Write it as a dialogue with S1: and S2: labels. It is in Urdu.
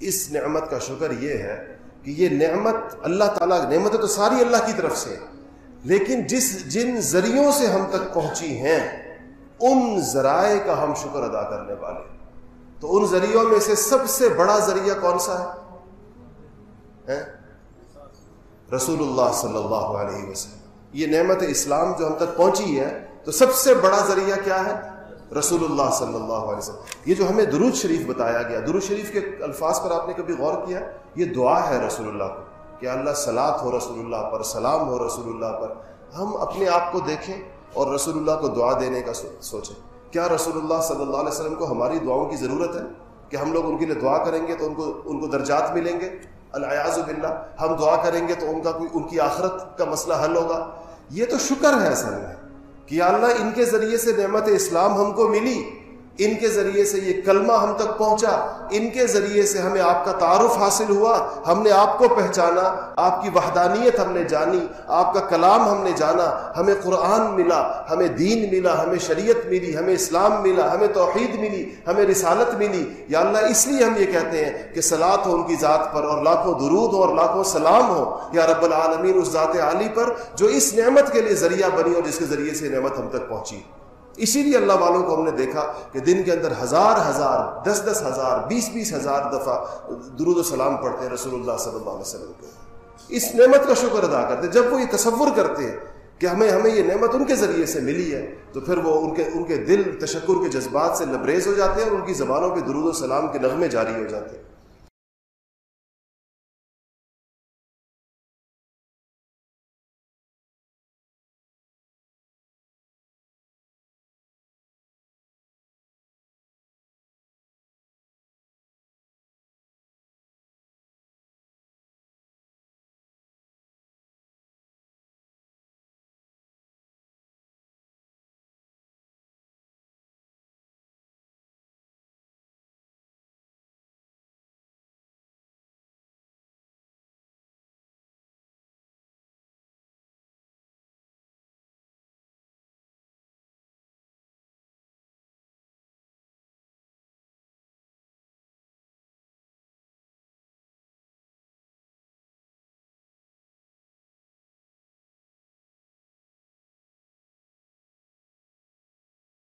S1: اس نعمت کا شکر یہ ہے کہ یہ نعمت اللہ تعالیٰ نعمتیں تو ساری اللہ کی طرف سے لیکن جس جن ذریعوں سے ہم تک پہنچی ہیں، ان ذرائع کا ہم شکر ادا کرنے والے تو ان ذریعوں میں سے سب سے بڑا ذریعہ کون سا ہے؟ رسول اللہ صلی اللہ علیہ وسلم۔ یہ نعمت اسلام جو ہم تک پہنچی ہے، تو سب سے بڑا ذریعہ کیا ہے؟ رسول اللہ صلی اللہ علیہ وسلم۔ یہ جو ہمیں درود شریف بتایا گیا، درود شریف کے الفاظ پر آپ نے کبھی غور کیا؟ یہ دعا ہے رسول اللہ کو کہ اللہ سلاد ہو رسول اللہ پر، سلام ہو رسول اللہ پر۔ ہم اپنے آپ کو دیکھیں اور رسول اللہ کو دعا دینے کا سوچیں۔ کیا رسول اللہ صلی اللہ علیہ وسلم کو ہماری دعاؤں کی ضرورت ہے کہ ہم لوگ ان کے لیے دعا کریں گے تو ان کو ان کو درجات ملیں گے؟ الیاز باللہ، ہم دعا کریں گے تو ان کا کوئی ان کی آخرت کا مسئلہ حل ہوگا۔ یہ تو شکر ہے اصل میں۔ کہ اللہ ان کے ذریعے سے نعمت اسلام ہم کو ملی ان کے ذریعے سے یہ کلمہ ہم تک پہنچا، ان کے ذریعے سے ہمیں آپ کا تعارف حاصل ہوا، ہم نے آپ کو پہچانا، آپ کی وحدانیت ہم نے جانی، آپ کا کلام ہم نے جانا، ہمیں قرآن ملا، ہمیں دین ملا، ہمیں شریعت ملی، ہمیں اسلام ملا، ہمیں توحید ملی، ہمیں رسالت ملی۔ یا اللہ، اس لیے ہم یہ کہتے ہیں کہ سلاد ہو ان کی ذات پر اور لاکھوں درود ہو اور لاکھوں سلام ہو۔ یا رب العالمین، اس ذات عالی پر جو اس نعمت کے لیے ذریعہ بنی اور جس کے ذریعے سے نعمت ہم تک پہنچی۔ اسی لیے اللہ والوں کو ہم نے دیکھا کہ دن کے اندر ہزار ہزار، دس دس ہزار، بیس بیس ہزار دفعہ درود و سلام پڑھتے ہیں رسول اللہ صلی اللہ علیہ وسلم کو اس نعمت کا شکر ادا کرتے جب وہ یہ تصور کرتے ہیں کہ ہمیں ہمیں یہ نعمت ان کے ذریعے سے ملی ہے، تو پھر وہ ان کے ان کے دل تشکر کے جذبات سے لبریز ہو جاتے ہیں اور ان کی زبانوں پہ درود و سلام کے نغمے جاری ہو جاتے ہیں۔